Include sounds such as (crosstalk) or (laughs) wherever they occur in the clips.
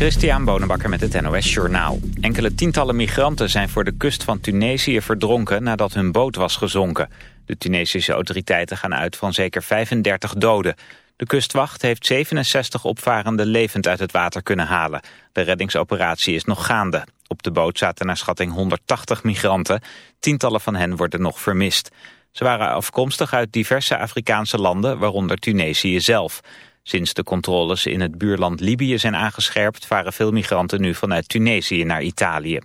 Christian Bonenbakker met het NOS Journaal. Enkele tientallen migranten zijn voor de kust van Tunesië verdronken nadat hun boot was gezonken. De Tunesische autoriteiten gaan uit van zeker 35 doden. De kustwacht heeft 67 opvarenden levend uit het water kunnen halen. De reddingsoperatie is nog gaande. Op de boot zaten naar schatting 180 migranten. Tientallen van hen worden nog vermist. Ze waren afkomstig uit diverse Afrikaanse landen, waaronder Tunesië zelf. Sinds de controles in het buurland Libië zijn aangescherpt... varen veel migranten nu vanuit Tunesië naar Italië.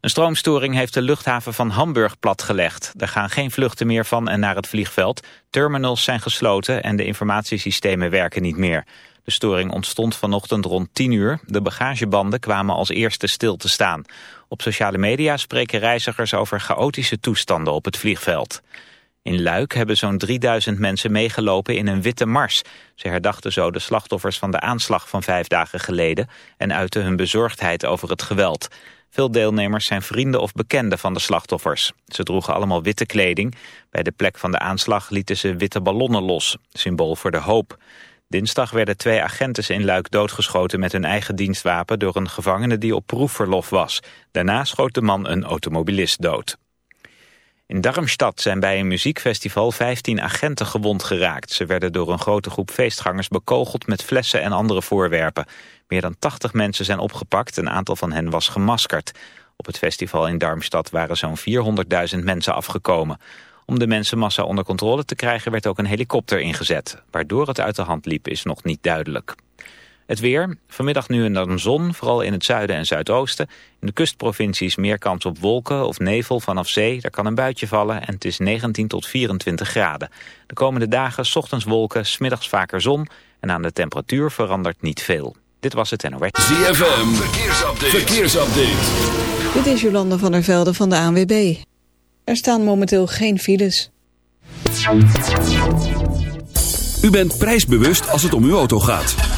Een stroomstoring heeft de luchthaven van Hamburg platgelegd. Er gaan geen vluchten meer van en naar het vliegveld. Terminals zijn gesloten en de informatiesystemen werken niet meer. De storing ontstond vanochtend rond 10 uur. De bagagebanden kwamen als eerste stil te staan. Op sociale media spreken reizigers over chaotische toestanden op het vliegveld. In Luik hebben zo'n 3000 mensen meegelopen in een witte mars. Ze herdachten zo de slachtoffers van de aanslag van vijf dagen geleden... en uiten hun bezorgdheid over het geweld. Veel deelnemers zijn vrienden of bekenden van de slachtoffers. Ze droegen allemaal witte kleding. Bij de plek van de aanslag lieten ze witte ballonnen los, symbool voor de hoop. Dinsdag werden twee agenten in Luik doodgeschoten met hun eigen dienstwapen... door een gevangene die op proefverlof was. Daarna schoot de man een automobilist dood. In Darmstadt zijn bij een muziekfestival 15 agenten gewond geraakt. Ze werden door een grote groep feestgangers bekogeld met flessen en andere voorwerpen. Meer dan 80 mensen zijn opgepakt, een aantal van hen was gemaskerd. Op het festival in Darmstadt waren zo'n 400.000 mensen afgekomen. Om de mensenmassa onder controle te krijgen werd ook een helikopter ingezet. Waardoor het uit de hand liep is nog niet duidelijk. Het weer, vanmiddag nu en dan zon, vooral in het zuiden en zuidoosten. In de kustprovincies meer kans op wolken of nevel vanaf zee. Daar kan een buitje vallen en het is 19 tot 24 graden. De komende dagen ochtends wolken, smiddags vaker zon... en aan de temperatuur verandert niet veel. Dit was het NOS. ZFM, verkeersupdate. verkeersupdate. Dit is Jolanda van der Velde van de ANWB. Er staan momenteel geen files. U bent prijsbewust als het om uw auto gaat.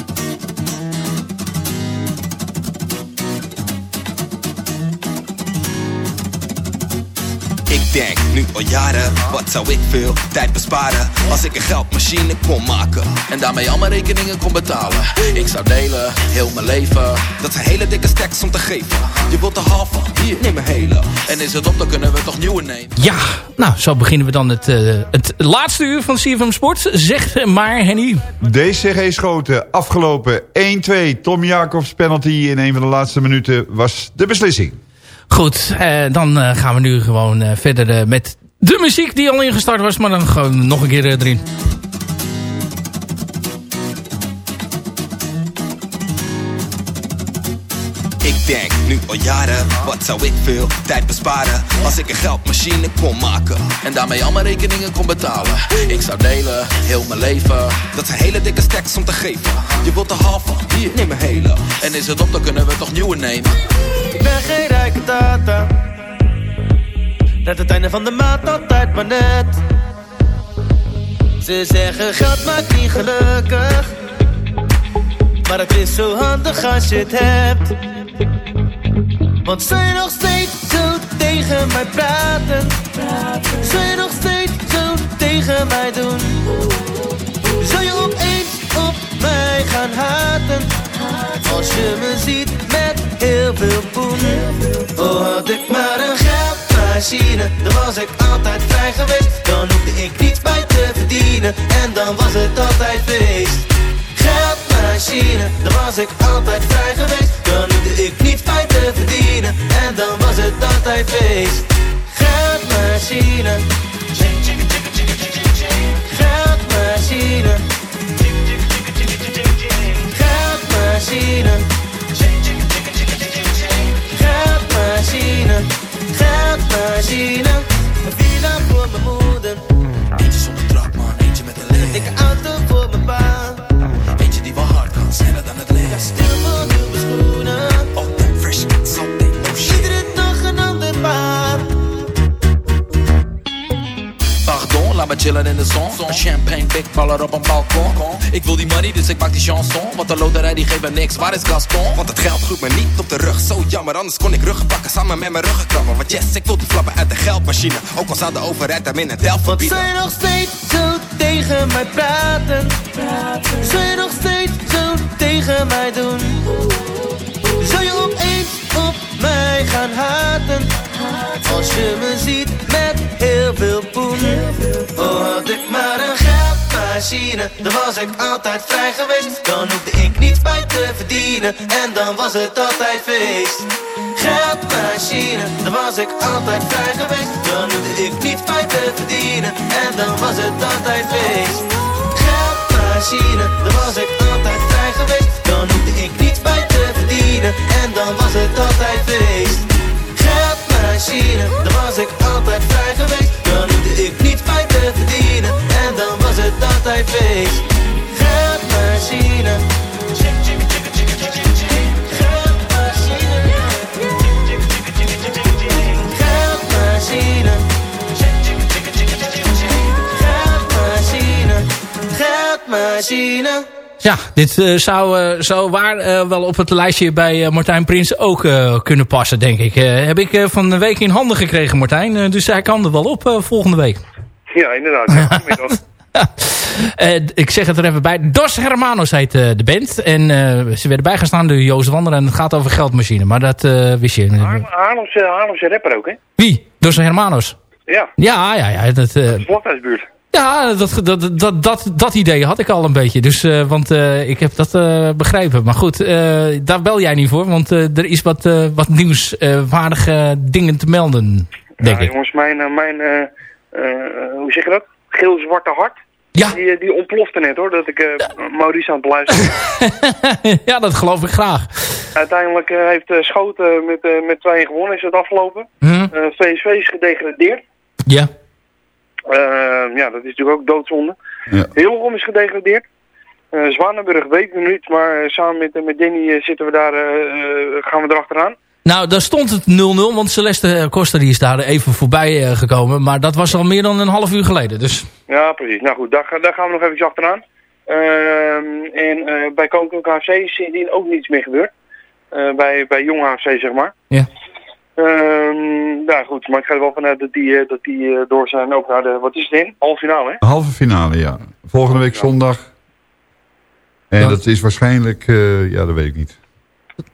Denk nu al jaren, wat zou ik veel tijd besparen Als ik een geldmachine kon maken En daarmee al mijn rekeningen kon betalen Ik zou delen, heel mijn leven Dat zijn hele dikke stacks om te geven Je wilt de halve, hier, neem een hele En is het op, dan kunnen we toch nieuwe nemen Ja, nou, zo beginnen we dan het, eh, het laatste uur van CFM Sport. Zeg maar, Henny. DCG Schoten afgelopen 1-2. Tom Jacobs penalty in een van de laatste minuten was de beslissing. Goed, eh, dan eh, gaan we nu gewoon eh, verder met de muziek die al ingestart was. Maar dan gewoon nog een keer erin. Ik denk nu al jaren, wat zou ik veel tijd besparen Als ik een geldmachine kon maken En daarmee al mijn rekeningen kon betalen Ik zou delen, heel mijn leven Dat zijn hele dikke stacks om te geven Je wilt de halve, hier, neem een hele En is het op, dan kunnen we toch nieuwe nemen Ik ben geen rijke tata. Net het einde van de maand altijd maar net. Ze zeggen geld maakt niet gelukkig. Maar het is zo handig als je het hebt. Want zij nog steeds zo tegen mij praten. Zij nog steeds zo tegen mij doen. Zou je opeens op mij gaan haten? Als je me ziet met heel veel poen. Oh, had ik maar een geldmachine, dan was ik altijd vrij geweest. Dan hoefde ik niets bij te verdienen. en dan was het altijd feest. Geldmachine, dan was ik altijd vrij geweest. Dan hoefde ik niet fijn te verdienen en dan was het altijd feest. Geldmachine. Geldmachine. Geldmachine. Geldmachine. Geldmachine. Een villa voor mijn moeder. Eentje zonder trap, man. Eentje met een Een leg. dikke auto voor mijn pa. Sneller dan het licht. Stil voor nieuwe schoenen. Altijd fresh, something, oh shit. Iedere dag een ander paar. Pardon, laat me chillen in de zon. Een champagne, big baller op een balkon. Ik wil die money, dus ik maak die chanson. Want de loterij die geeft me niks, waar is Gaston? Want het geld groeit me niet op de rug, zo jammer Anders kon ik ruggen pakken samen met mijn ruggenkrabber Want yes, ik wil die flappen uit de geldmachine Ook al zou de overheid hem in het delft verbieden zij nog steeds zo tegen mij praten. Zij nog steeds tegen mij doen. Zou je opeens op mij gaan haten? Als je me ziet met heel veel poen. Oh, had ik maar een geldmachine. Dan was ik altijd vrij geweest. Dan hoefde ik niet spijt te verdienen. En dan was het altijd feest. Geldmachine, dan was ik altijd vrij geweest. Dan hoefde ik niet spijt te verdienen. En dan was het altijd feest. Geldmachine, dan was ik. Dan hoefde ik niet spijt te verdienen. En dan was het altijd feest. Geldmachine, dan was ik altijd vrij geweest. Dan hoefde ik niet spijt te verdienen. En dan was het altijd feest. Geldmachine. Geldmachine. Geldmachine. Ja, dit eh, zou, eh, zou waar eh, wel op het lijstje bij Martijn Prins ook kunnen passen, denk ik. Heb ik van de week in handen gekregen, Martijn. Dus hij kan er wel op volgende week. Ja, inderdaad. Ja, (laughs) ik zeg het er even bij. Dos Hermanos heet de band. En ze werden bijgestaan door Joost Wander. En het gaat over geldmachine. Maar dat wist je. Haarlem- Haarlemse, Haarlemse rapper ook, hè? Wie? Dos Hermanos? Ja, Ja, ja, ja. Dat, Vlothuisbuurt. Ja, dat, dat, dat, dat, dat idee had ik al een beetje. Dus, eh, want eh, ik heb dat eh, begrepen. Maar goed, daar bel jij niet voor. Want er is wat, wat nieuwswaardige dingen te melden, denk ja, ik. jongens, mijn, mijn hoe zeg je dat? Geel-zwarte hart. Ja. Die, die ontplofte net hoor, dat ik Maurice aan het beluisteren. (laughs) ja, dat geloof ik graag. Uiteindelijk heeft Schoten met, met 2 gewonnen, is het afgelopen. Hm? Eh, VSV is gedegradeerd. Ja. Eh, ja, dat is natuurlijk ook doodzonde. Ja. Hillegom is gedegradeerd. Eh Zwanenburg weet ik nog niet, maar eh, samen met, eh, met Danny zitten we daar, gaan we erachteraan. Nou, daar stond het 0-0. Want Celeste Costa die is daar even voorbij eh, gekomen. Maar dat was al meer dan een half uur geleden. Dus Ja, precies. Nou goed, daar, ga- daar gaan we nog even achteraan. Ehm, en eh, bij Koninklijk HFC is sindsdien ook niets meer gebeurd. Eh, bij, bij Jong HFC, zeg maar. Ja. Ehm, nou goed, maar ik ga er wel vanuit dat die, eh, dat die eh, door zijn ook naar de, wat is het in? Halve finale, hè? Halve finale, ja. Volgende week zondag. En dat is waarschijnlijk, eh, ja, dat weet ik niet.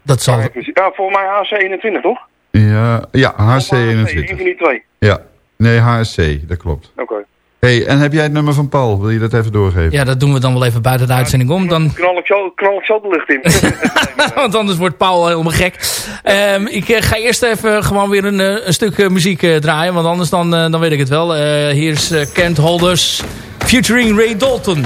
dat zal... Ja, volgens mij HFC 21, toch? Ja, ja HSC Of HFC, Een 21. van die twee. Ja, nee, HSC, dat klopt. Oké. Hey, en heb jij het nummer van Paul? Wil je dat even doorgeven? Ja, dat doen we dan wel even buiten de uitzending om. Dan, Knal ik zo, knal ik zo de lucht in. (laughs) want anders wordt Paul helemaal gek. Ehm, ik eh, ga eerst even gewoon weer een, eh, een stuk eh, muziek eh, draaien. Want anders dan, eh, dan weet ik het wel. Eh, hier is eh, Kent Holders featuring Ray Dalton.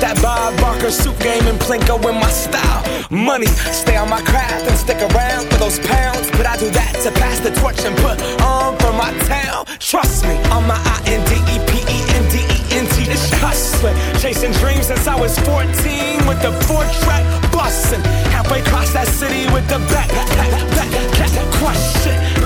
That Bob Barker suit game and Plinko in my style. Money, stay on my craft and stick around for those pounds. But I do that to pass the torch and put on for my town. Trust me, on my I N D E P E N D E N T. It's hustle. chasing dreams since I was 14 with the four track bus and halfway across that city with the back, back, back, back, crush shit.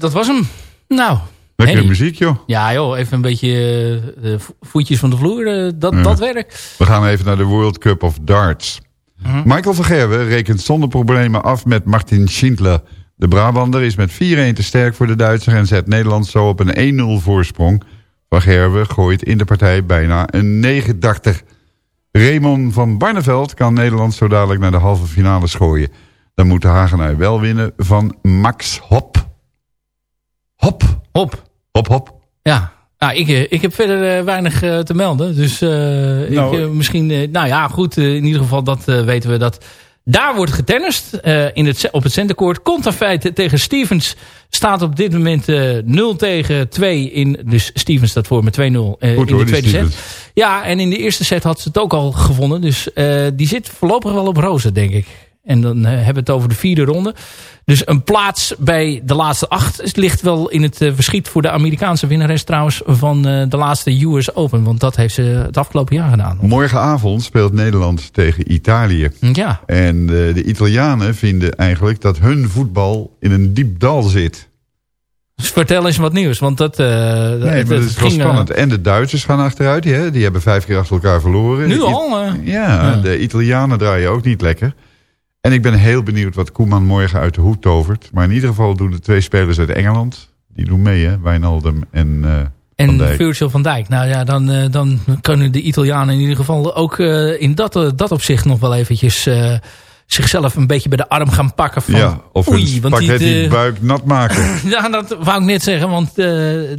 dat was hem. Nou. Lekkere Henny. muziek, joh. Ja joh, even een beetje eh, eh, vo- voetjes van de vloer. eh, dat, Ja. dat werkt. We gaan even naar de World Cup of Darts. Mhm. Michael van Gerwen rekent zonder problemen af met Martin Schindler. De Brabander is met 4-1 te sterk voor de Duitser... en zet Nederland zo op een 1-0 voorsprong. Van Gerwen gooit in de partij bijna een 89. Raymond van Barneveld kan Nederland zo dadelijk naar de halve finale schooien. Dan moet de Hagenaar wel winnen van Max Hop. Hop. Hop. Hop, hop. Ja, nou, ik, eh, ik heb verder eh, weinig eh, te melden. Dus Nou, ik, misschien... nou ja, goed. in ieder geval, dat weten we dat... Daar wordt getennist eh, in het, op het centercourt. Conterfeit tegen Stevens staat op dit moment eh 0 tegen 2. In, dus Stevens staat voor met 2-0 eh, in hoor, de tweede set. Ja, en in de eerste set had ze het ook al gewonnen. Dus die zit voorlopig wel op rozen, denk ik. En dan eh, hebben we het over de vierde ronde. Dus een plaats bij de laatste acht Het ligt wel in het eh, verschiet voor de Amerikaanse winnares trouwens van eh, de laatste US Open. Want dat heeft ze het afgelopen jaar gedaan. Morgenavond speelt Nederland tegen Italië. Ja. En eh, de Italianen vinden eigenlijk dat hun voetbal in een diep dal zit. Dus vertel eens wat nieuws. Want dat, Nee, maar het dat is wel spannend. En de Duitsers gaan achteruit. Die, hè, die hebben vijf keer achter elkaar verloren. Nu De al? Ja, Ja. de Italianen draaien ook niet lekker. En ik ben heel benieuwd wat Koeman morgen uit de hoed tovert. Maar in ieder geval doen de twee spelers uit Engeland... die doen mee, hè? Wijnaldum en Van En Dijk. Virgil van Dijk. Nou ja, dan, eh, dan kunnen de Italianen in ieder geval ook eh, in dat, dat opzicht nog wel eventjes zichzelf een beetje bij de arm gaan pakken. Van, ja, of oei, een want die, buik nat maken. (laughs) ja, dat wou ik net zeggen. Want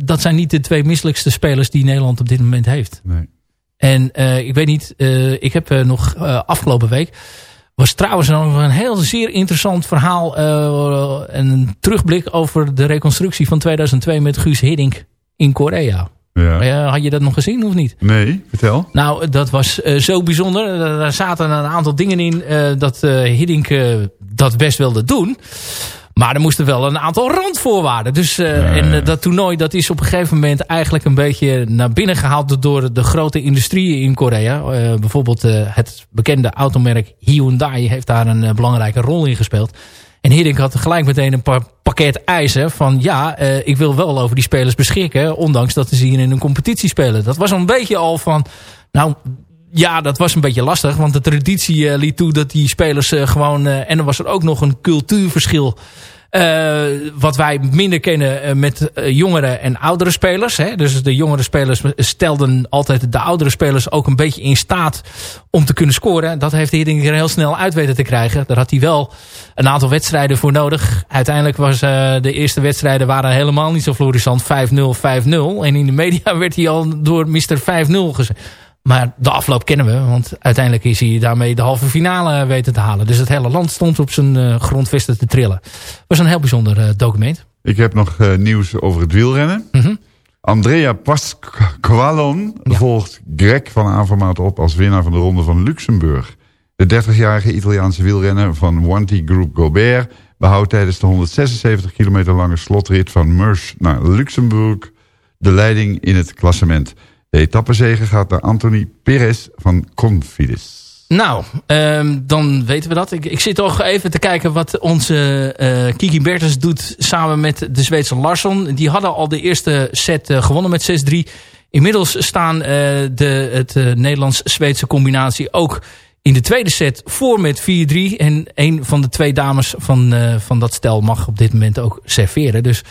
dat zijn niet de twee misselijkste spelers die Nederland op dit moment heeft. Nee. En ik weet niet, ik heb nog afgelopen week... was trouwens nog een heel zeer interessant verhaal... en een terugblik over de reconstructie van 2002 met Guus Hiddink in Korea. Ja. Had je dat nog gezien of niet? Nee, vertel. Nou, dat was eh, zo bijzonder. Daar zaten een aantal dingen in eh, dat Hiddink dat best wilde doen. Maar er moesten wel een aantal randvoorwaarden. Dus, eh, En eh, dat toernooi dat is op een gegeven moment eigenlijk een beetje naar binnen gehaald door de grote industrieën in Korea. Eh, bijvoorbeeld het bekende automerk Hyundai heeft daar een belangrijke rol in gespeeld. En Hiddink had gelijk meteen een paar pakket eisen van ja, ik wil wel over die spelers beschikken. Ondanks dat ze hier in een competitie spelen. Dat was een beetje al van, nou ja, dat was een beetje lastig. Want de traditie eh, liet toe dat die spelers eh, gewoon... eh, en er was er ook nog een cultuurverschil... wat wij minder kennen met jongere en oudere spelers. Hè? Dus de jongere spelers stelden altijd de oudere spelers ook een beetje in staat om te kunnen scoren. Dat heeft Hiddink er heel snel uit weten te krijgen. Daar had hij wel een aantal wedstrijden voor nodig. Uiteindelijk was de eerste wedstrijden waren helemaal niet zo florissant. 5-0, 5-0. En in de media (laughs) werd hij al door Mr. 5-0 gezegd. Maar de afloop kennen we, want uiteindelijk is hij daarmee de halve finale weten te halen. Dus het hele land stond op zijn eh, grondvesten te trillen. was een heel bijzonder eh, document. Ik heb nog eh, nieuws over het wielrennen. Mhm. Andrea Pasqualon volgt Greg van Avermaat op als winnaar van de Ronde van Luxemburg. De 30-jarige Italiaanse wielrenner van Wanty Group Gobert behoudt tijdens de 176 kilometer lange slotrit van Meurs naar Luxemburg de leiding in het klassement. De etappezege gaat naar Anthony Perez van Confidis. Nou, ehm, dan weten we dat. Ik, ik zit toch even te kijken wat onze eh, Kiki Bertens doet samen met de Zweedse Larsson. Die hadden al de eerste set eh, gewonnen met 6-3. Inmiddels staan eh, de het Nederlands-Zweedse combinatie ook in de tweede set voor met 4-3. En een van de twee dames van, eh, van dat stel mag op dit moment ook serveren. Dus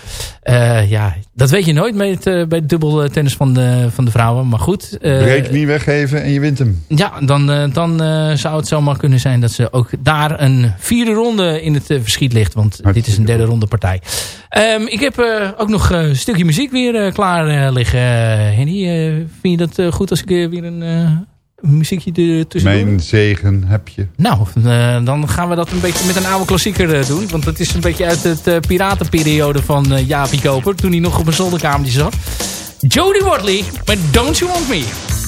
eh, ja, dat weet je nooit met, eh, bij het dubbel tennis van de, van de vrouwen. Maar goed. Breek niet weggeven en je wint hem. ja, dan, dan zou het zomaar kunnen zijn dat ze ook daar een vierde ronde in het verschiet ligt. Want dit is een derde ronde partij. Ehm, ik heb ook nog een stukje muziek weer klaar liggen. Henny, vind je dat goed als ik weer een een muziekje tussendoor? Mijn zegen heb je. Nou, eh, dan gaan we dat een beetje met een oude klassieker eh, doen. Want dat is een beetje uit het eh, piratenperiode van Jaapie Koper. Toen hij nog op een zolderkamertje zat. Jodie Watley met Don't You Want Me.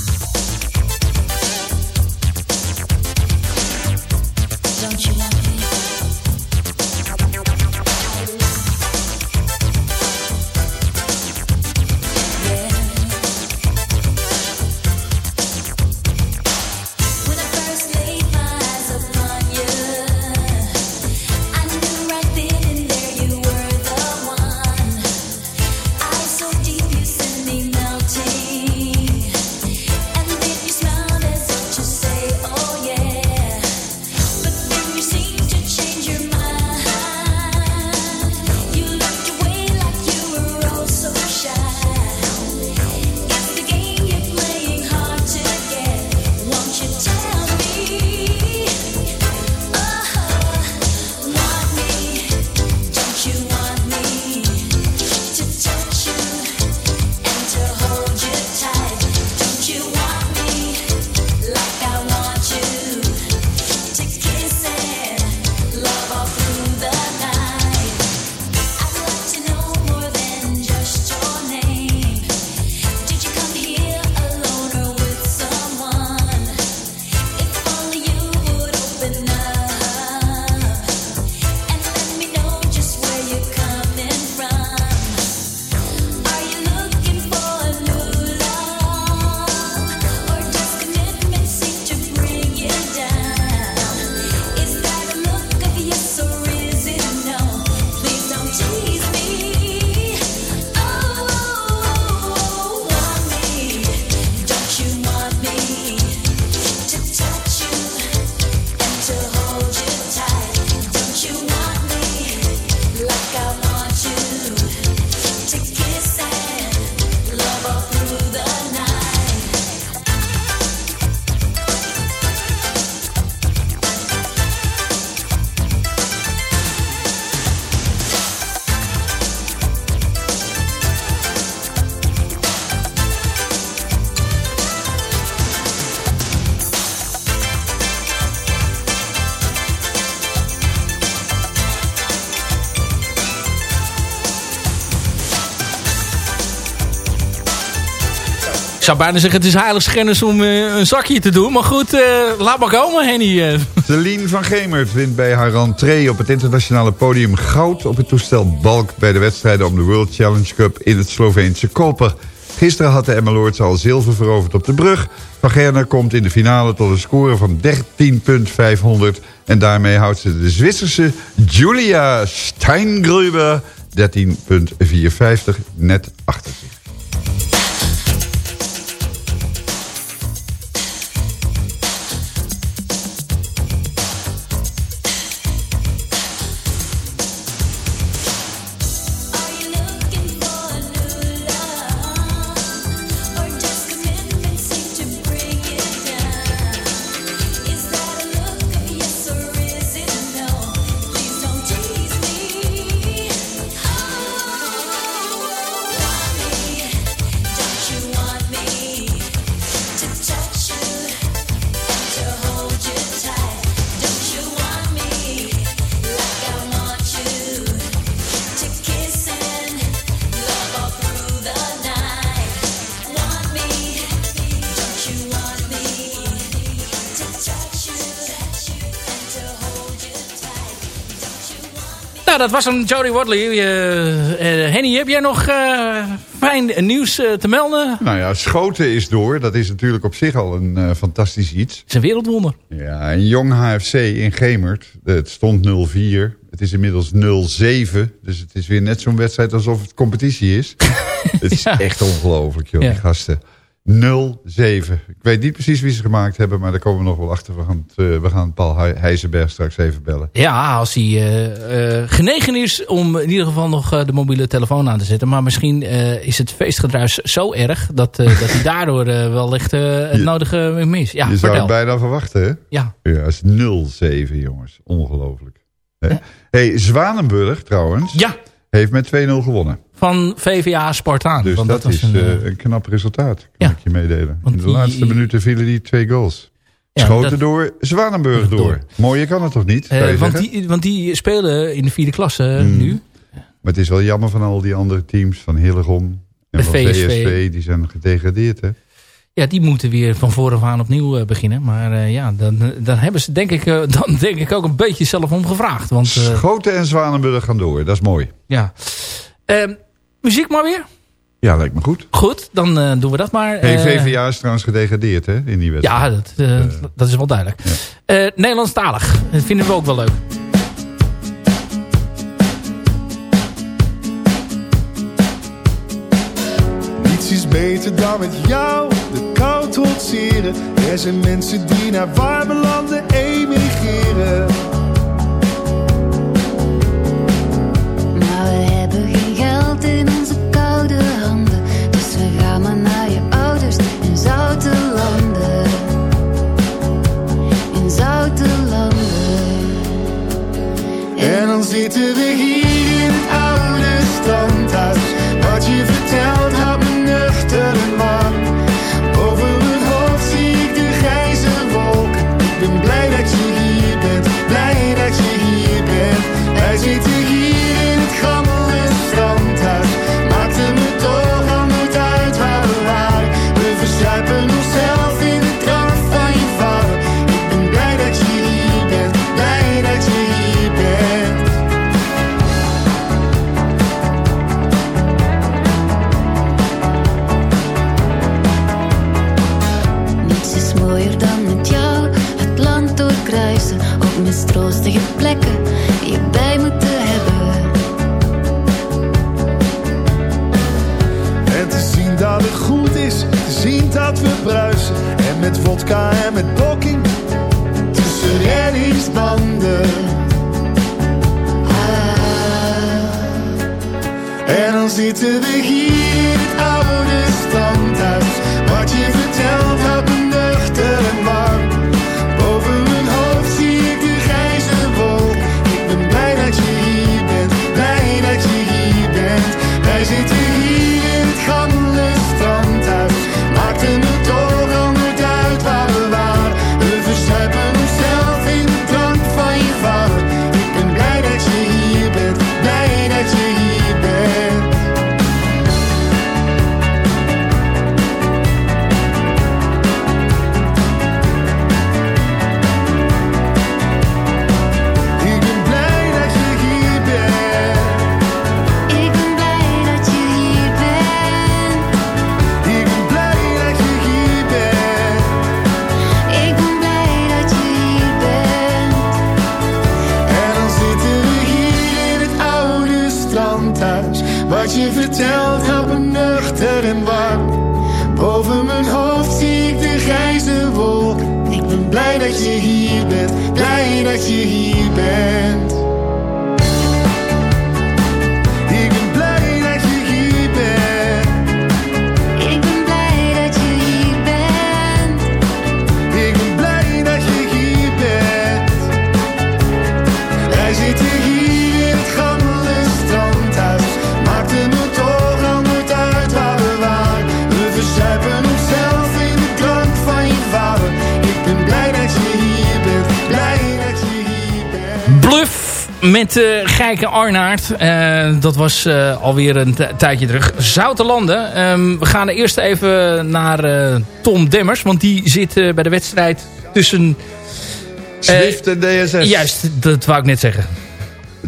Zou bijna zeggen, het is heilig schennis om eh, een zakje te doen. Maar goed, eh, laat maar komen, Henny. eh. Celine van Gemert wint bij haar rentree op het internationale podium goud op het toestel Balk bij de wedstrijden om de World Challenge Cup in het Sloveense Koper. Gisteren had de Emmeloords al zilver veroverd op de brug. Van Gerner komt in de finale tot een score van 13.500 en daarmee houdt ze de Zwitserse Julia Steingruber 13.450 net achter zich. Dat was een Jody Watley. Eh, eh, Henny, heb jij nog eh, fijn nieuws te melden? Nou ja, Schoten is door. Dat is natuurlijk op zich al een fantastisch iets. Het is een wereldwonder. Ja, een jong HFC in Gemert. Het stond 0-4. Het is inmiddels 0-7. Dus het is weer net zo'n wedstrijd alsof het competitie is. (laughs) het is echt ongelooflijk, joh, Ja. die gasten. 0-7. Ik weet niet precies wie ze gemaakt hebben, maar daar komen we nog wel achter. We gaan, eh, we gaan Paul Heijzenberg straks even bellen. Ja, als hij eh, eh, genegen is om in ieder geval nog de mobiele telefoon aan te zetten. Maar misschien is het feestgedruis zo erg dat, dat hij (laughs) daardoor wellicht het Je- nodige mis. Ja, Je zou vertel. het bijna verwachten, hè? Ja. Ja, is 0-7, jongens. Ongelooflijk. Hè? hey, Zwanenburg, trouwens, Ja. heeft met 2-0 gewonnen. Van VVA Spartaan. Dus dat, is een, eh, eh, een knap resultaat, kan Ja. ik je meedelen. In de die- laatste minuten vielen die twee goals. Ja, Schoten dat- door, Zwanenburg door. Door. Mooier kan het toch niet, je want, die, want die spelen in de vierde klasse Hmm. nu. Maar het is wel jammer van al die andere teams, van Hillegom en van VSV. VSV, die zijn gedegradeerd, hè? Ja, die moeten weer van voren aan opnieuw beginnen. Maar ja, dan, dan hebben ze denk ik, (laughs) dan denk ik ook een beetje zelf om gevraagd. Want Schoten en Zwanenburg gaan door, dat is mooi. ja. Muziek maar weer. Ja, lijkt me goed. Goed, dan eh, doen we dat maar. Hey, Eh, VVA is trouwens gedegradeerd, hè, in die wedstrijd. Ja, dat, eh, dat is wel duidelijk. Eh, Nederlandstalig, dat vinden we ook wel leuk. Niets is beter dan met jou de kou trotseren. Er zijn mensen die naar warme landen emigreren. Met eh Gijke Arnaert. Eh, dat was eh, alweer een tijdje terug. Zoutelanden. Ehm, we gaan eerst even naar eh, Tom Demmers. Want die zit eh, bij de wedstrijd tussen... Swift en DSS. Juist, dat wou ik net zeggen.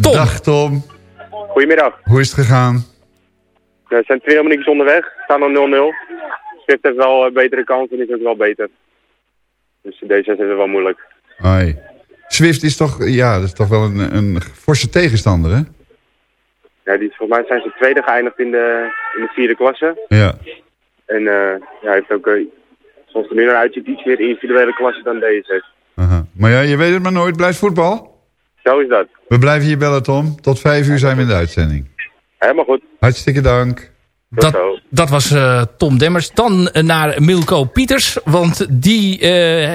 Tom. Dag Tom. Goedemiddag. Hoe is het gegaan? We zijn twee minuutjes onderweg. We staan nog 0-0. Swift heeft wel betere kans en is ook wel beter. Dus deze is het wel moeilijk. Hoi. Swift is toch, ja, dat is toch wel een, een forse tegenstander, hè? Ja, die, is- volgens mij zijn ze tweede geëindigd in de, in de vierde klasse. Ja. En eh ja, hij heeft ook, eh, zoals er nu naar uitziet, iets meer individuele klasse dan deze. Aha. Maar ja, je weet het maar nooit. Blijft voetbal? Zo is dat. We blijven hier bellen, Tom. Tot vijf uur zijn we in de uitzending. Helemaal goed. Hartstikke dank. Dat, dat was eh, Tom Demmers. Dan eh, naar Milko Pieters. Want die eh,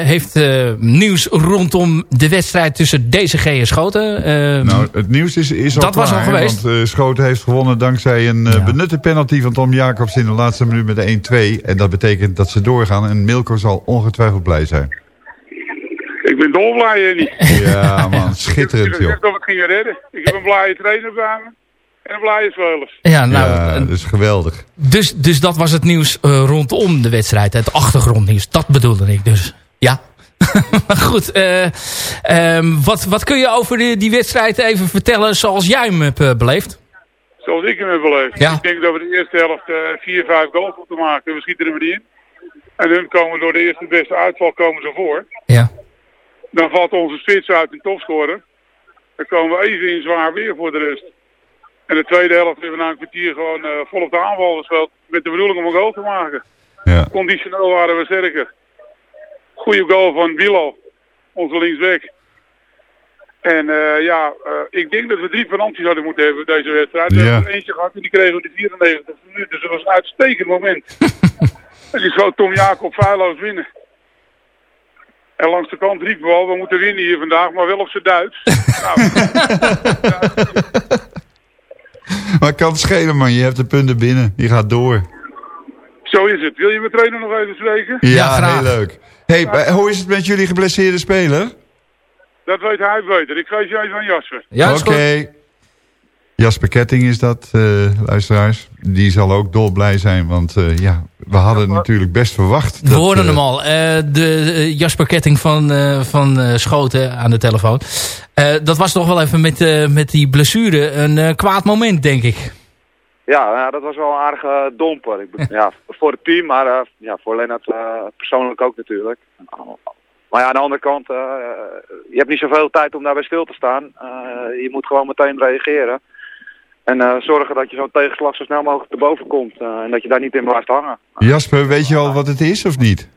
heeft eh, nieuws rondom de wedstrijd tussen DCG en Schoten. Eh, Nou, het nieuws is, is al Dat was al geweest. Want Schoten heeft gewonnen dankzij een benutte penalty van Tom Jacobs in de laatste minuut met 1-2. En dat betekent dat ze doorgaan. En Milko zal ongetwijfeld blij zijn. Ik ben dolblij, Jenny. Ja, man. Schitterend, (laughs) Ik heb joh. gezegd dat we het gingen redden. Ik heb een blije trainer bij me. En een blije spelers. ja, nou, ja, dat is geweldig. dus, dus dat was het nieuws eh, rondom de wedstrijd. Het achtergrondnieuws. Dat bedoelde ik dus. Ja. maar (laughs) goed, eh, ehm, wat, wat kun je over die, die wedstrijd even vertellen zoals jij hem hebt eh, beleefd? Zoals ik hem heb beleefd. Ja. Ik denk dat we de eerste helft eh, vier, vijf goals moeten maken. We schieten er maar niet in. En hun komen door de eerste beste uitval komen ze voor. Ja. Dan valt onze spits uit in topscorer. Dan komen we even in zwaar weer voor de rust. En de tweede helft hebben we na een kwartier gewoon eh, vol op de aanval gespeeld. Met de bedoeling om een goal te maken. Ja. Conditioneel waren we sterker. Goede goal van Bilo, onze linksback. En eh, ja, eh, ik denk dat we drie penalties hadden moeten hebben deze wedstrijd. We Ja. hebben er eentje gehad en die kregen we de 94 minuten. Dus dat was een uitstekend moment. (laughs) en die schoot Tom Jacob feilloos winnen. En langs de kant riep we al, we moeten winnen hier vandaag, maar wel op z'n Duits. (laughs) nou, (laughs) Maar kan het schelen, man. Je hebt de punten binnen. Die gaat door. zo is het. Wil je mijn trainer nog even spreken? Ja, heel leuk. hey, maar hoe is het met jullie geblesseerde speler? Dat weet hij beter. Ik geef je even aan Jasper. Oké. Jasper Ketting is dat, eh, luisteraars. Die zal ook dolblij zijn, want eh, ja, we hadden natuurlijk best verwacht. We dat, hoorden eh, hem al. Eh, de Jasper Ketting van, eh, van eh, Schoten aan de telefoon. Eh, dat was toch wel even met, eh, met die blessure een eh, kwaad moment, denk ik. Ja, nou, dat was wel een aardige domper. Ik, (laughs) ja, voor het team, maar eh, ja, voor Lennart persoonlijk ook natuurlijk. Maar ja, aan de andere kant, eh, je hebt niet zoveel tijd om daarbij stil te staan. Eh, je moet gewoon meteen reageren. En eh, zorgen dat je zo'n tegenslag zo snel mogelijk erboven komt. eh, en dat je daar niet in blijft hangen. Jasper, weet je al wat het is of niet?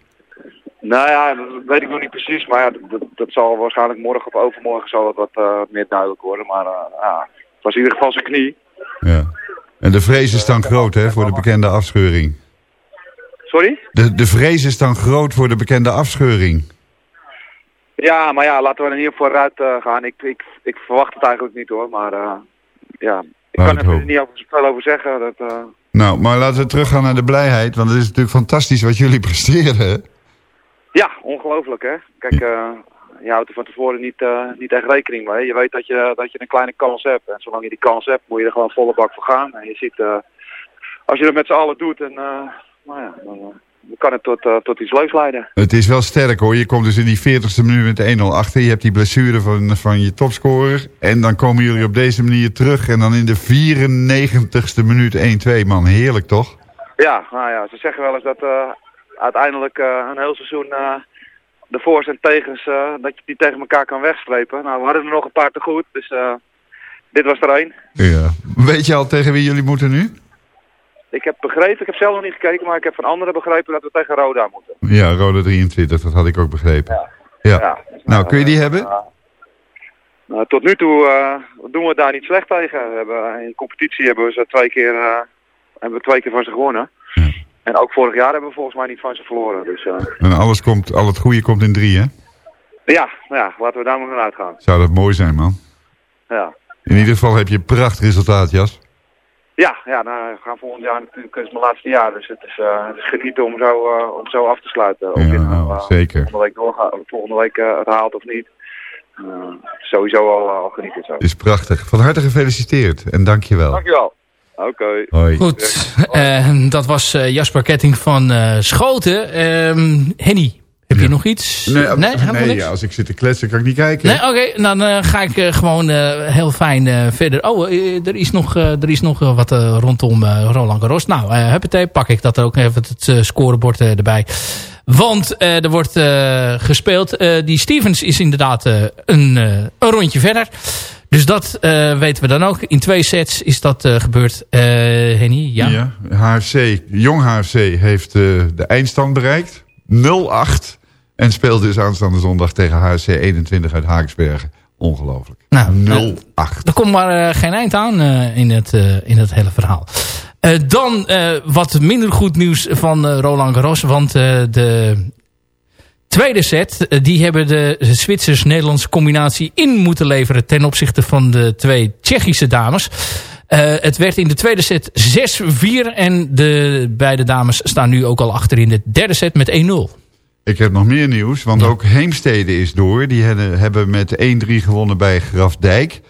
Nou ja, dat weet ik nog niet precies. Maar ja, dat, dat zal waarschijnlijk morgen of overmorgen zal wat eh, meer duidelijk worden. Maar ja, het was in ieder geval zijn knie. Ja. En de vrees is dan groot, hè, voor de bekende afscheuring. Sorry? De, de vrees is dan groot voor de bekende afscheuring. Ja, maar ja, laten we er niet op vooruit eh, gaan. Ik, ik, ik verwacht het eigenlijk niet hoor, maar ja, ik Laat kan het er niet over, zoveel over zeggen. Dat, eh, Nou, maar laten we teruggaan naar de blijheid, want het is natuurlijk fantastisch wat jullie (laughs) presteren. ja, ongelooflijk hè. Kijk, eh, je houdt er van tevoren niet, eh, niet echt rekening mee. Je weet dat je, dat je een kleine kans hebt. En zolang je die kans hebt, moet je er gewoon volle bak voor gaan. En je ziet, als je dat met z'n allen doet, en, nou ja, dan kan het tot, eh, tot iets leuks leiden. Het is wel sterk hoor. Je komt dus in die 40ste minuut met 1-0 achter. Je hebt die blessure van, van je topscorer. En dan komen jullie op deze manier terug. En dan in de 94ste minuut 1-2. Man, heerlijk toch? Ja, nou ja, ze zeggen wel eens dat eh, uiteindelijk eh, een heel seizoen de voor's en tegens, dat je die tegen elkaar kan wegstrepen. Nou, we hadden er nog een paar te goed, dus dit was er één. Ja. Weet je al tegen wie jullie moeten nu? Ik heb begrepen, ik heb zelf nog niet gekeken, maar ik heb van anderen begrepen dat we tegen Roda moeten. Ja, Rode 23, dat had ik ook begrepen. Ja. Nou, kun je die hebben? Nou, tot nu toe eh, doen we daar niet slecht tegen. We hebben, in de competitie hebben we ze twee keer, eh, hebben we twee keer van ze gewonnen. En ook vorig jaar hebben we volgens mij niet van ze verloren. Dus eh, En alles komt, al het goede komt in drie, hè? ja, ja, laten we daar maar van uitgaan. Zou dat mooi zijn, man. Ja. In ieder geval heb je een prachtig resultaat, Jas. Ja, ja nou, we gaan volgend jaar natuurlijk, het is mijn laatste jaar, dus het is, eh, het is genieten om zo, eh, om zo af te sluiten. Of je nou, zeker. Volgende week, doorga- volgende week eh, het haalt of niet. Eh, sowieso al, al genieten zo. Is prachtig. Van harte gefeliciteerd en dank je wel. Dankjewel. Oké. Hoi. Goed, eh, dat was eh, Jasper Ketting van eh, Schoten. Ehm, Henny, heb je nog iets? Nee, nee, helemaal nee niks? ja, als ik zit te kletsen kan ik niet kijken. Nee, oké, dan eh, ga ik eh, gewoon eh, heel fijn eh, verder. Oh, eh, er is nog, eh, er is nog eh, wat eh, rondom eh, Roland Garros. Nou, uh, huppatee, pak ik dat ook even het eh, scorebord eh, erbij. Want eh, er wordt eh, gespeeld. Eh, die Stevens is inderdaad eh, een, eh, een rondje verder. Dus dat eh, weten we dan ook. In twee sets is dat eh, gebeurd. Eh Henny, ja? Ja, HFC, Jong HFC heeft eh, de eindstand bereikt. 0-8. En speelt dus aanstaande zondag tegen HFC 21 uit Haaksbergen. Ongelooflijk. Nou, 0-8. Er komt maar eh, geen eind aan eh, in, het, eh, in het hele verhaal. Dan wat minder goed nieuws van Roland Garros. Want de tweede set, die hebben de Zwitsers-Nederlandse combinatie in moeten leveren... ten opzichte van de twee Tsjechische dames. Het werd in de tweede set 6-4 en de beide dames staan nu ook al achter in de derde set met 1-0. Ik heb nog meer nieuws, want ook Heemstede is door. Die hebben- hebben met 1-3 gewonnen bij Grafdijk.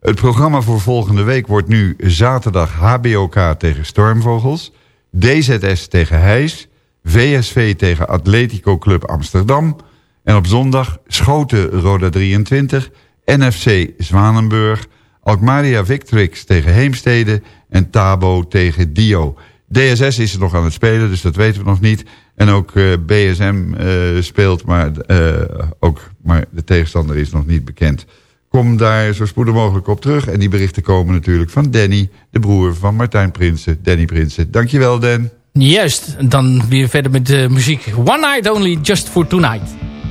Het programma voor volgende week wordt nu zaterdag HBOK tegen Stormvogels. DZS tegen Heijs. VSV tegen Atletico Club Amsterdam. En op zondag Schoten Roda 23. NFC Zwanenburg. Alkmaria Victrix tegen Heemstede. En Tabo tegen Dio. DSS is er nog aan het spelen, dus dat weten we nog niet. En ook eh, BSM eh, speelt, maar, eh, ook, maar de tegenstander is nog niet bekend. Kom daar zo spoedig mogelijk op terug. En die berichten komen natuurlijk van Danny, de broer van Martijn Prinsen. Danny Prinsen. Dankjewel, Dan. Juist, dan weer verder met de muziek. One Night Only, Just For Tonight. Tonight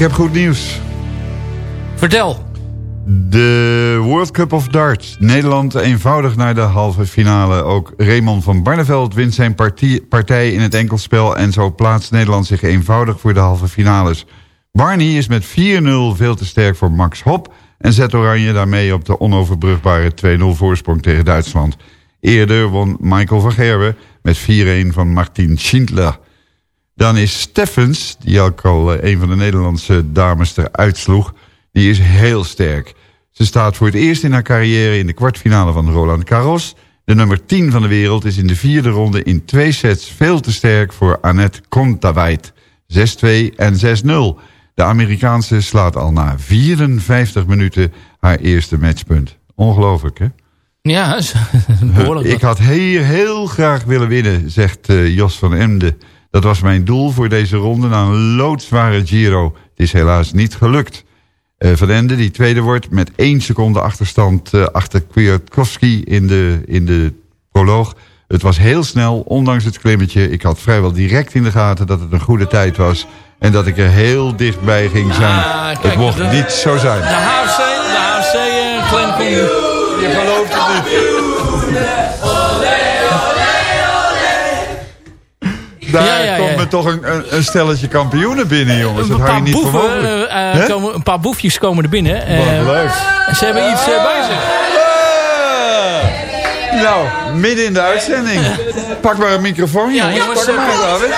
heb goed nieuws. Vertel. De World Cup of Darts. Nederland eenvoudig naar de halve finale. Ook Raymond van Barneveld wint zijn partie- partij in het enkelspel... en zo plaatst Nederland zich eenvoudig voor de halve finales. Barney is met 4-0 veel te sterk voor Max Hop... en zet Oranje daarmee op de onoverbrugbare 2-0 voorsprong tegen Duitsland. Eerder won Michael van Gerwen met 4-1 van Martin Schindler. Dan is Steffens, die ook al eh, een van de Nederlandse dames eruit sloeg... die is heel sterk. Ze staat voor het eerst in haar carrière in de kwartfinale van Roland Garros. De nummer 10 van de wereld is in de vierde ronde in twee sets veel te sterk voor Annette Kontaveit. 6-2 en 6-0. De Amerikaanse slaat al na 54 minuten haar eerste matchpunt. Ongelooflijk, hè? Ja, (laughs) behoorlijk. Ik had hier heel graag willen winnen, zegt eh, Jos van Emden. Dat was mijn doel voor deze ronde na een loodzware Giro. Het is helaas niet gelukt. Eh, van Emden, die tweede wordt, met één seconde achterstand eh, achter Kwiatkowski in de, in de proloog. Het was heel snel, ondanks het klimmetje. Ik had vrijwel direct in de gaten dat het een goede tijd was. En dat ik er heel dichtbij ging zijn. Ah, kijk, het mocht de- niet zo zijn. De HFC, de HFC, eh, Glenn Koen. Je gelooft het niet. Daar Ja, ja, ja. komt me toch een, een, een stelletje kampioenen binnen, jongens. Dat Een had je paar, niet boeven, verwacht. eh, eh, komen, een paar boefjes komen er binnen. Eh, Wat leuk. Ze hebben iets bij zich. Nou, midden in de uitzending. Pak maar een microfoon, Ja, jongens. Pak hem eh, maar, David.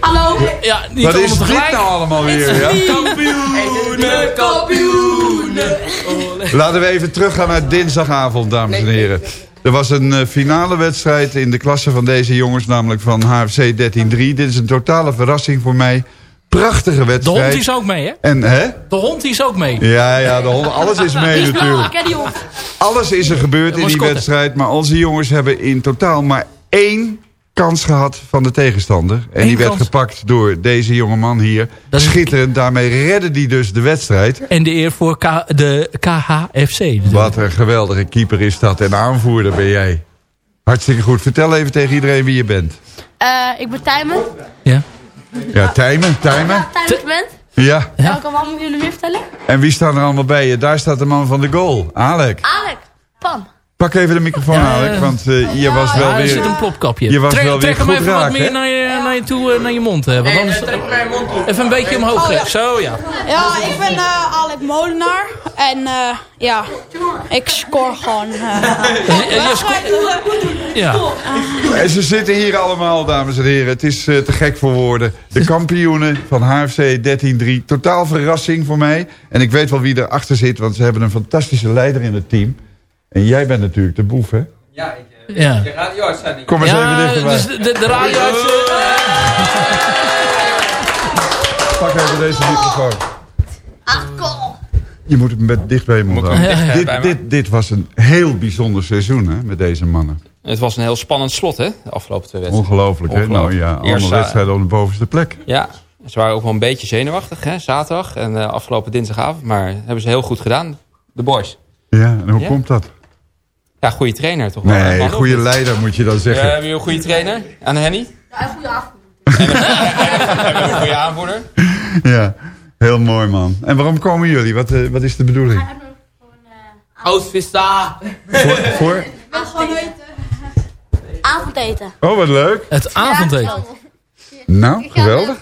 Hallo. Ja, niet Wat is allemaal dit nou allemaal weer? Ja? Kampioenen, kampioenen. Laten we even teruggaan naar dinsdagavond, dames en heren. Er was een eh, finale wedstrijd in de klasse van deze jongens, namelijk van HFC 13-3. Dit is een totale verrassing voor mij. Prachtige De wedstrijd. hond is ook mee, hè? En, hè? De hond is ook mee. Ja, ja, de hond, alles is mee (laughs) Die is natuurlijk. ik ken die hond. Alles is er gebeurd De in die wedstrijd. Maar onze jongens hebben in totaal maar één kans gehad van de tegenstander. En Eén die werd kans. gepakt door deze jonge man hier. Dat is- Schitterend. Daarmee redde die dus de wedstrijd. En de eer voor K- de KHFC. Wat een geweldige keeper is dat. En aanvoerder ben jij. Hartstikke goed. Vertel even tegen iedereen wie je bent. Eh, ik ben Tijmen. Ja. Ja, Tijmen. Tijmen. Tijmen bent. Ja. Welke man moeten jullie meer vertellen? En wie staan er allemaal bij je? Daar staat de man van de goal. Alec. Alec. Pam. Pak even de microfoon, Alec. Want eh, je was wel Ja, er zit weer... een plopkapje. Je was trek wel weer trek hem goed even raak, wat meer naar je, naar je toe, eh, naar je mond. hè, Want anders... Even een beetje omhoog. Oh, ja. Zo, ja. Ja, ik ben eh Alec Molenaar. En eh, ja, ik score gewoon. Ja. En ze zitten hier allemaal, dames en heren. Het is te gek voor woorden. De kampioenen van HFC 13-3. Totaal verrassing voor mij. En ik weet wel wie erachter zit, want ze hebben een fantastische leider in het team. En jij bent natuurlijk de boef, hè? Ja, ik, Ja. de radio-uitzending. Kom eens Ja, even dichterbij. dus de, de, de radio... Pak even deze microfoon. Je moet hem met dicht bij je mond Moet ik hem houden. dicht bij Dit, dit, dit was een heel bijzonder seizoen, hè, met deze mannen. Het was een heel spannend slot, hè? De afgelopen twee wedstrijden. Ongelooflijk, hè? Nou ja, allemaal Eerst, eh, wedstrijden op de bovenste plek. Ja, ze waren ook wel een beetje zenuwachtig, hè? Zaterdag en eh, afgelopen dinsdagavond. Maar hebben ze heel goed gedaan, de boys. Ja, en hoe Ja. komt dat? Ja, goede trainer toch wel. Nee, Man, of goede leider moet je dan Ja, zeggen. hebben jullie een goede trainer? Aan Henny? Ja, goede avond. Hebben we een goede aanvoerder? Ja, heel mooi man. En waarom komen jullie? Wat, eh, wat is de bedoeling? Oud-vista! Voor, voor? Ik wil gewoon weten. Avondeten. Oh, wat leuk. Het avondeten. Nou, geweldig.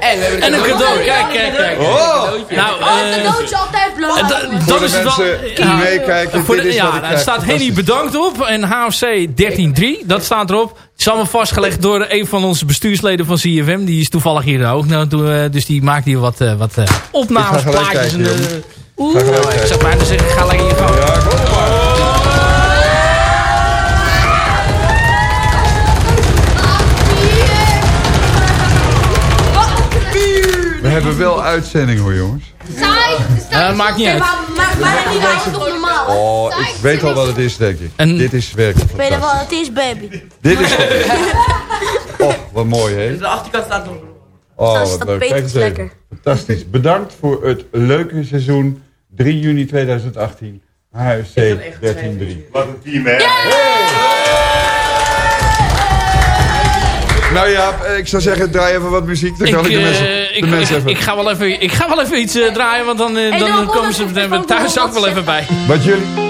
En een cadeau. Kijk, kijk, kijk. Oh. Nou, Oh, eh, cadeautje altijd belangrijk. dat, Voor dat is wel... die ja. meekijken, Voor dit de- is wat ik ja, daar staat Henny bedankt op. En HFC 13-3, dat staat erop. Het is allemaal vastgelegd door een van onze bestuursleden van CFM. Die is toevallig hier ook. Nou, eh, dus die maakt hier wat, eh, wat eh, opnames, Ik ga gelijk plaatjes. kijken, en, eh. Oeh, ik zou bijna zeggen, ga lekker in je hebben wel uitzending hoor, jongens. Saai. Ja, dat maakt niet uit. Maar, maar, maar lijkt toch normaal? Oh, ik weet al wat het is, denk ik. Dit is werkelijk Weet je fantastisch. wat het is, baby? Dit is (laughs) Oh, wat mooi, hè? De achterkant staat nog. Oh, wat leuk. Kijk eens even. Fantastisch. Bedankt voor het leuke seizoen 3 juni 2018. HFC 13-3. Wat een team, hè? Nou ja, ik zou zeggen, draai even wat muziek. Dan kan ik, de eh, mensen, de ik, mensen ik, even... ik, ga wel even, ik ga wel even iets eh, draaien, want dan, eh, dan ook komen ze thuis ook wel even bij. Wat jullie...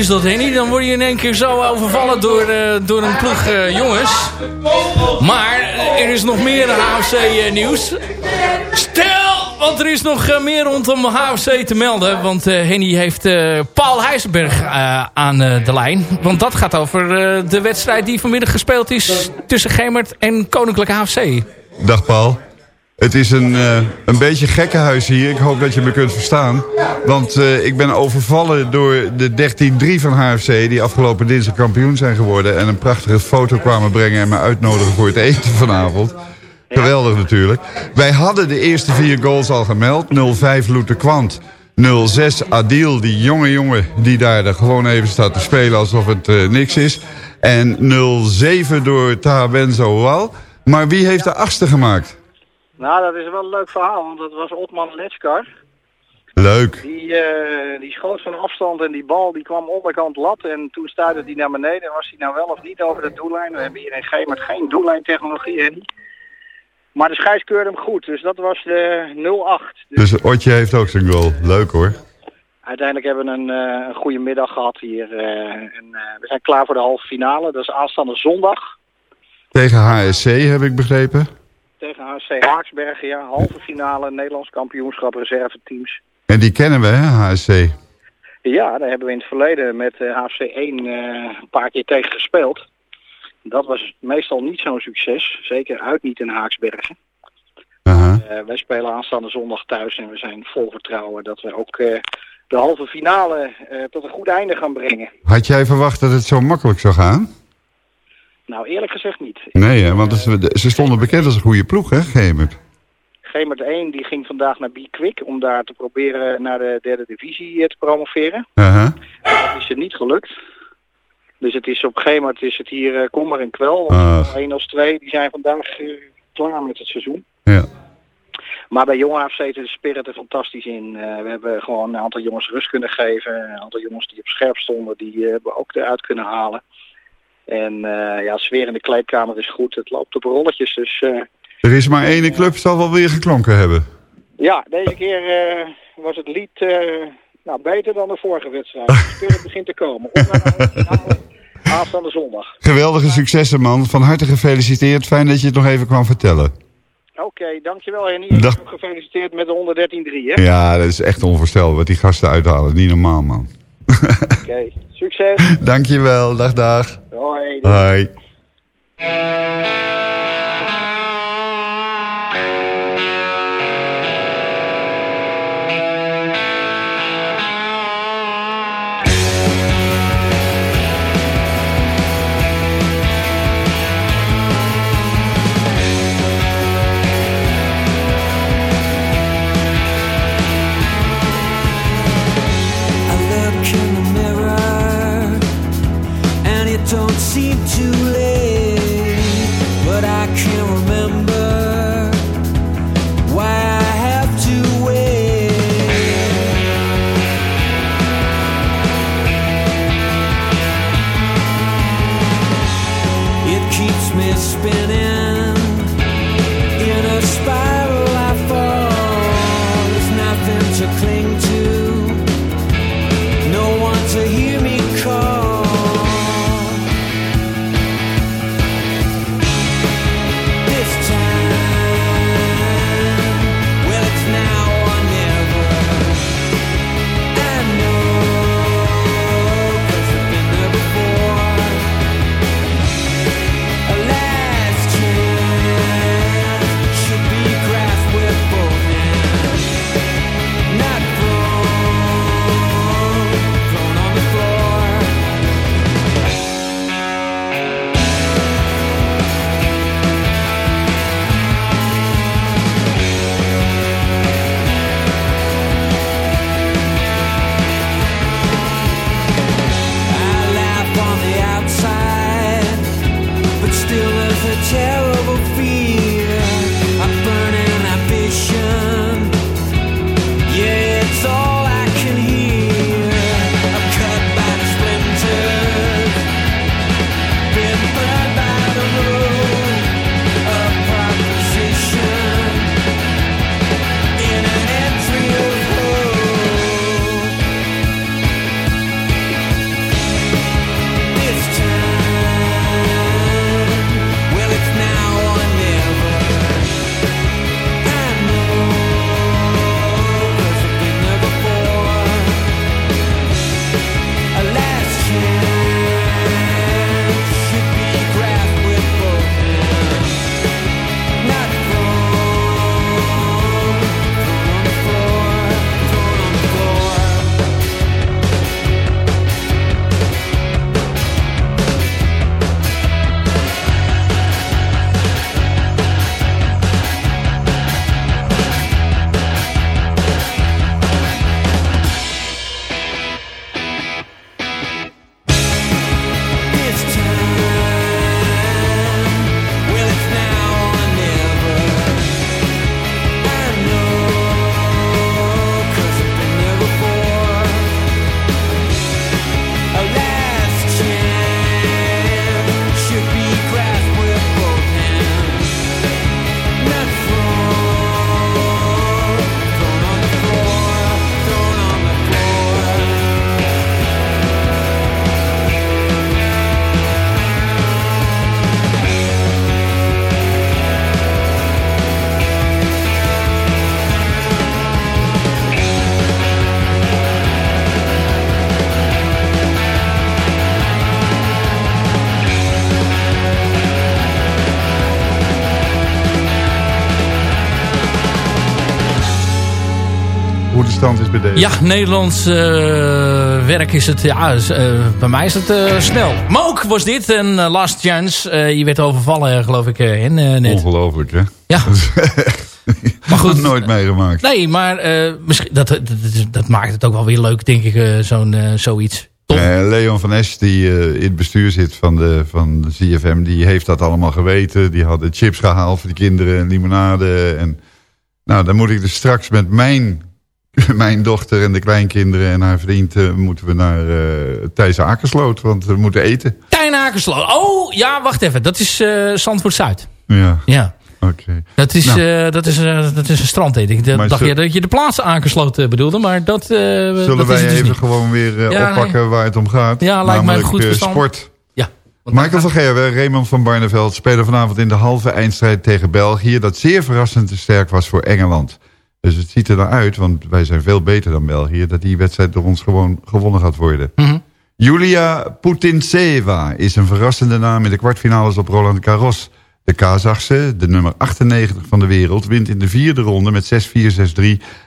Is dat, Henny. Dan word je in één keer zo overvallen door, eh, door een ploeg eh, jongens. Maar er is nog meer HFC-nieuws. Stel, want er is nog eh, meer rondom HFC te melden. Want eh, Henny heeft eh, Paul Huizenberg eh, aan eh, de lijn. Want dat gaat over eh, de wedstrijd die vanmiddag gespeeld is... tussen Gemert en Koninklijke HFC. Dag Paul. Het is een, eh, een beetje gekkenhuis hier. Ik hoop dat je me kunt verstaan. Want eh, ik ben overvallen door de 13-3 van HFC... die afgelopen dinsdag kampioen zijn geworden... en een prachtige foto kwamen brengen... en me uitnodigen voor het eten vanavond. Geweldig natuurlijk. Wij hadden de eerste vier goals al gemeld. 0-5 Loete Kwant. 0-6 Adil, die jonge jongen die daar gewoon even staat te spelen alsof het eh, niks is. En 0-7 door Taha Benzoal. Maar wie heeft de achtste gemaakt? Nou, dat is wel een leuk verhaal, want dat was Otman Letskar. Leuk. Die, eh, die schoot van afstand en die bal die kwam onderkant lat en toen stuitte die naar beneden. Was hij nou wel of niet over de doellijn? We hebben hier in Gemert geen doellijntechnologie, Henny. Maar de scheids keurde hem goed, dus dat was de 0-8. Dus Otje heeft ook zijn goal. Leuk hoor. Uiteindelijk hebben we een, eh, een goede middag gehad hier. eh, en, we zijn klaar voor de halve finale, dat is aanstaande zondag. Tegen HSC heb ik begrepen. Tegen HC Haaksbergen, ja. Halve finale, Nederlands kampioenschap, reserveteams. En die kennen we hè, HSC. Ja, daar hebben we in het verleden met eh, HFC 1 eh, een paar keer tegen gespeeld. Dat was meestal niet zo'n succes. Zeker uit niet in Haaksbergen. Eh, wij spelen aanstaande zondag thuis en we zijn vol vertrouwen dat we ook eh, de halve finale eh, tot een goed einde gaan brengen. Had jij verwacht dat het zo makkelijk zou gaan? Nou, eerlijk gezegd niet. Nee, hè, want ze stonden bekend als een goede ploeg, hè, Gemert? Gemert 1 die ging vandaag naar B-Quick om daar te proberen naar de derde divisie eh, te promoveren. Dat is het niet gelukt. Dus het is op Gemert is het hier eh, kommer en kwel. Ah. 1 als 2 die zijn vandaag eh, klaar met het seizoen. Ja. Maar bij Jong AFC zit de spirit er fantastisch in. We hebben gewoon een aantal jongens rust kunnen geven. Een aantal jongens die op scherp stonden, die hebben we ook eruit kunnen halen. En eh, ja, sfeer in de kleedkamer is goed. Het loopt op rolletjes. Dus eh, Er is maar één club, zal wel weer geklonken hebben. ja, deze keer eh, was het lied nou, beter dan de vorige wedstrijd. De spirit (laughs) begint te komen. Aanstaande zondag. Geweldige successen, man. Van harte gefeliciteerd. Fijn dat je het nog even kwam vertellen. Oké, dankjewel Henny. Dag. ook gefeliciteerd met de 113-3, hè? Ja, dat is echt onvoorstelbaar wat die gasten uithalen. Niet normaal, man. Oké, succes. (laughs) Dankjewel. Dag, dag. Hoi. Hoi. Me spinning Ja, Nederlands eh, werk is het... Ja, is, eh, bij mij is het eh, snel. Mook was dit. En Last Chance. je werd overvallen, geloof ik, in, net. Ongelooflijk, hè? Ja. (laughs) maar goed. nooit meegemaakt. Nee, maar misschien, dat, dat, dat, maakt het ook wel weer leuk, denk ik, zo'n zoiets. Leon van Esch, die in het bestuur zit van de, van de CFM, die heeft dat allemaal geweten. Die hadden chips gehaald voor de kinderen en limonade. En Nou, dan moet ik dus straks met mijn, (laughs) mijn dochter en de kleinkinderen en haar vriend... eh, moeten we naar eh Thijs Akersloot, want we moeten eten. Tijn Akersloot. Oh, ja, wacht even. Dat is eh Zandvoort Zuid. Ja, Ja. oké. Dat is, Nou. eh, dat is, eh, dat is een strandeten. Ik dacht je dat je de plaats Akersloot eh, bedoelde, maar dat, eh Zullen dat is wij het dus even niet. gewoon weer eh, Ja, oppakken waar het om gaat? Ja, lijkt mij goed eh, verstand. sport. Ja. Michael van Gerwen, Raymond van Barneveld spelen vanavond in de halve eindstrijd tegen België. Dat zeer verrassend te sterk was voor Engeland. Dus het ziet er naar uit, want wij zijn veel beter dan België... dat die wedstrijd door ons gewoon gewonnen gaat worden. Mhm. Julia Putintseva is een verrassende naam in de kwartfinales op Roland Garros. De Kazachse, de nummer 98 van de wereld, wint in de vierde ronde met 6-4, 6-3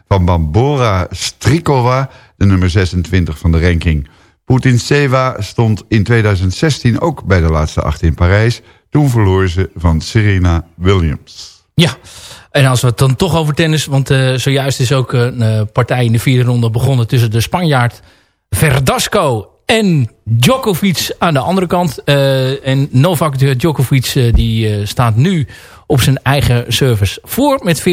van Bambora Strikova, de nummer 26 van de ranking. Putintseva stond in 2016 ook bij de laatste acht in Parijs. Toen verloor ze van Serena Williams. Ja, en als we het dan toch over tennis... want eh, zojuist is ook een eh, partij in de vierde ronde begonnen... tussen de Spanjaard Verdasco en Djokovic aan de andere kant. Eh, en Novak Djokovic eh, die eh, staat nu op zijn eigen service voor met 40-30.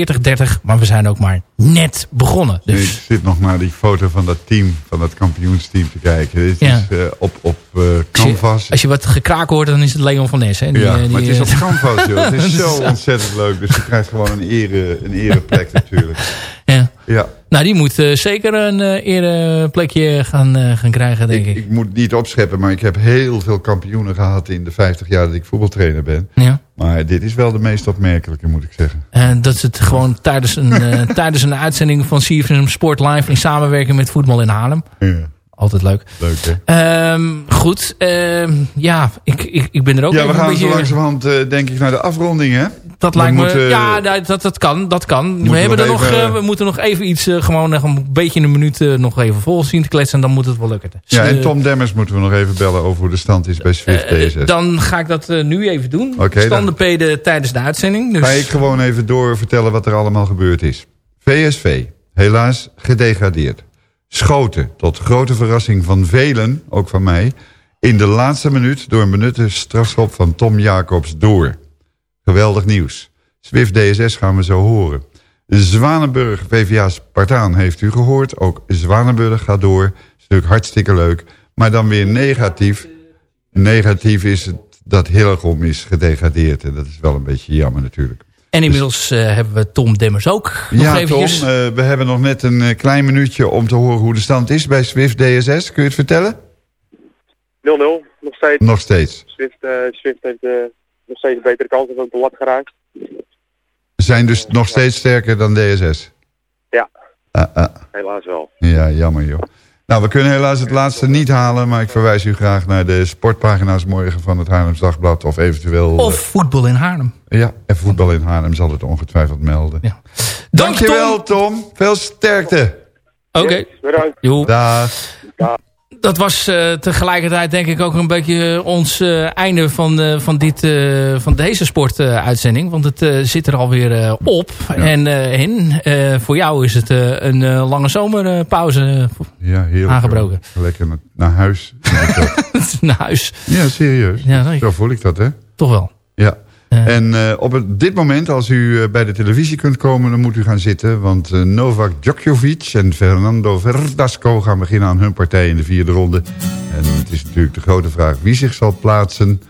Maar we zijn ook maar net begonnen. Dus Ik zit nog naar die foto van dat team, van dat kampioensteam te kijken. Dit Ja. is eh, op, op als je, canvas. als je wat gekraak hoort, dan is het Leon van Nes. Hè? Die, ja, eh, die, maar het is op canvas, joh. (laughs) Het is zo ontzettend leuk. Dus je krijgt gewoon een, ere, een ereplek natuurlijk. Ja. Ja. Nou, die moet eh, zeker een eh ereplekje gaan, eh, gaan krijgen, denk ik. Ik moet het niet opscheppen, maar ik heb heel veel kampioenen gehad in de 50 jaar dat ik voetbaltrainer ben. Ja. Maar dit is wel de meest opmerkelijke, moet ik zeggen. En dat is het gewoon tijdens een, (laughs) tijdens een uitzending van CFM Sport Live in samenwerking met Voetbal in Haarlem. Ja. Altijd leuk. Leuk, hè? Ehm, goed, ehm, ja, ik, ik, ik ben er ook Ja, we gaan een zo beetje... langzamerhand eh, denk ik naar de afronding, hè? Dat We lijkt me, moeten- ja, nou, dat, dat kan, dat kan. We, Moeten hebben er nog, even- eh, we moeten nog even iets, eh, gewoon nog een beetje een minuut nog even vol zien te kletsen. En dan moet het wel lukken. Dus, Ja, en Tom Demmers moeten we nog even bellen over hoe de stand is bij Swift DSS. dan ga ik dat nu even doen. Oké, Standen peden tijdens de uitzending. Dus, Ga ik gewoon even door vertellen wat er allemaal gebeurd is. VSV, helaas gedegradeerd. Schoten, tot grote verrassing van velen, ook van mij... in de laatste minuut door een benutte strafschop van Tom Jacobs door. Geweldig nieuws. Swift DSS gaan we zo horen. Zwanenburg, VVA Spartaan heeft u gehoord. Ook Zwanenburg gaat door. Is natuurlijk hartstikke leuk. Maar dan weer negatief. Negatief is het dat Hillegom is gedegradeerd. En dat is wel een beetje jammer natuurlijk. En inmiddels eh, hebben we Tom Demmers ook. Nog ja. Tom, eh, we hebben nog net een eh, klein minuutje om te horen hoe de stand is bij Swift DSS. Kun je het vertellen? 0-0, nog steeds. Nog steeds. Swift, eh, Swift heeft nog steeds betere kansen op de lat geraakt. Zijn dus nog steeds sterker dan DSS. Ja, Ah, ah. helaas wel. Ja, jammer joh. Nou, we kunnen helaas het laatste niet halen... maar ik verwijs u graag naar de sportpagina's morgen van het Haarlems Dagblad... of eventueel... Of voetbal in Haarlem. eh, ja, en voetbal in Haarlem zal het ongetwijfeld melden. Ja. Dankjewel, Tom. Veel sterkte. Oké. Bedankt. Joe. Dag. Dat was eh, tegelijkertijd denk ik ook een beetje ons eh, einde van, eh, van, dit, eh, van deze sportuitzending. want het eh, zit er alweer eh, op. En eh, eh, voor jou is het eh, een eh, lange zomerpauze Ja. Aangebroken. Lekker naar, huis. (laughs) naar huis. Ja, serieus. Ja. Zo voel ik dat, hè? Toch wel. Ja. En eh, op dit moment, als u eh, bij de televisie kunt komen... dan moet u gaan zitten, want eh, Novak Djokovic en Fernando Verdasco... gaan beginnen aan hun partij in de vierde ronde. En het is natuurlijk de grote vraag wie zich zal plaatsen.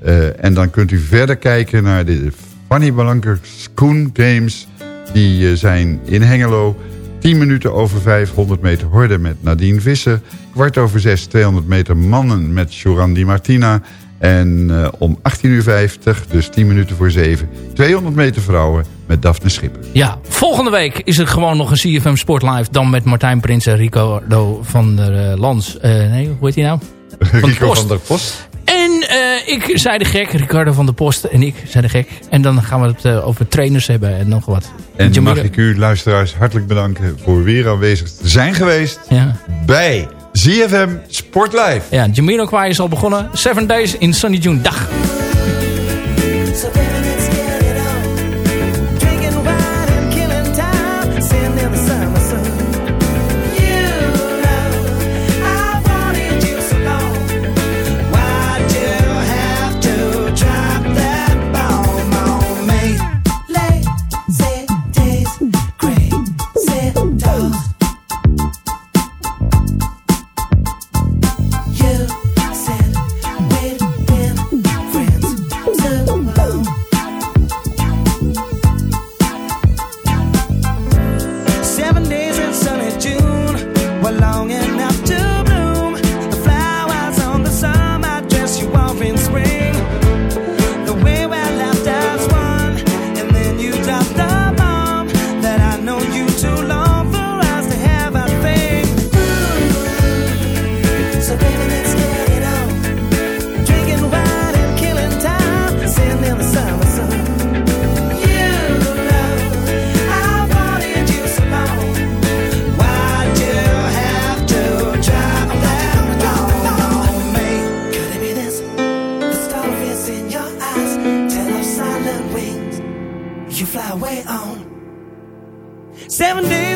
Eh, en dan kunt u verder kijken naar de Fanny Balanker Schoen Games... die eh, zijn in Hengelo... 10 minuten over 500 meter horde met Nadine Visser. Kwart over 6 200 meter mannen met Joran Di Martina. En eh, om 18.50 uur, dus 10 minuten voor 7... 200 meter vrouwen met Daphne Schipper. Ja, volgende week is er gewoon nog een CFM Sport Live. Dan met Martijn Prins en Ricardo van der eh, Lans. Eh, nee, hoe heet hij nou? (laughs) Van Rico Post. van der Post. En ik zei de gek, Ricardo van der Post en ik zei de gek. En dan gaan we het over trainers hebben en nog wat. En mag ik u, luisteraars, hartelijk bedanken... voor weer aanwezig te zijn geweest Ja. bij ZFM Sport Live. Ja, Jamiro Kwai is al begonnen. Seven Days in Sunny June. Dag.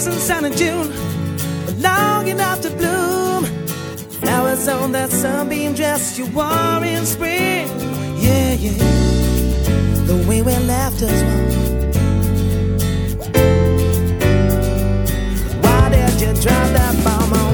isn't June, but long enough to bloom. Flowers on that sunbeam dress you wore in spring. Yeah, yeah. The way we left us one. Why did you drop that bomb on?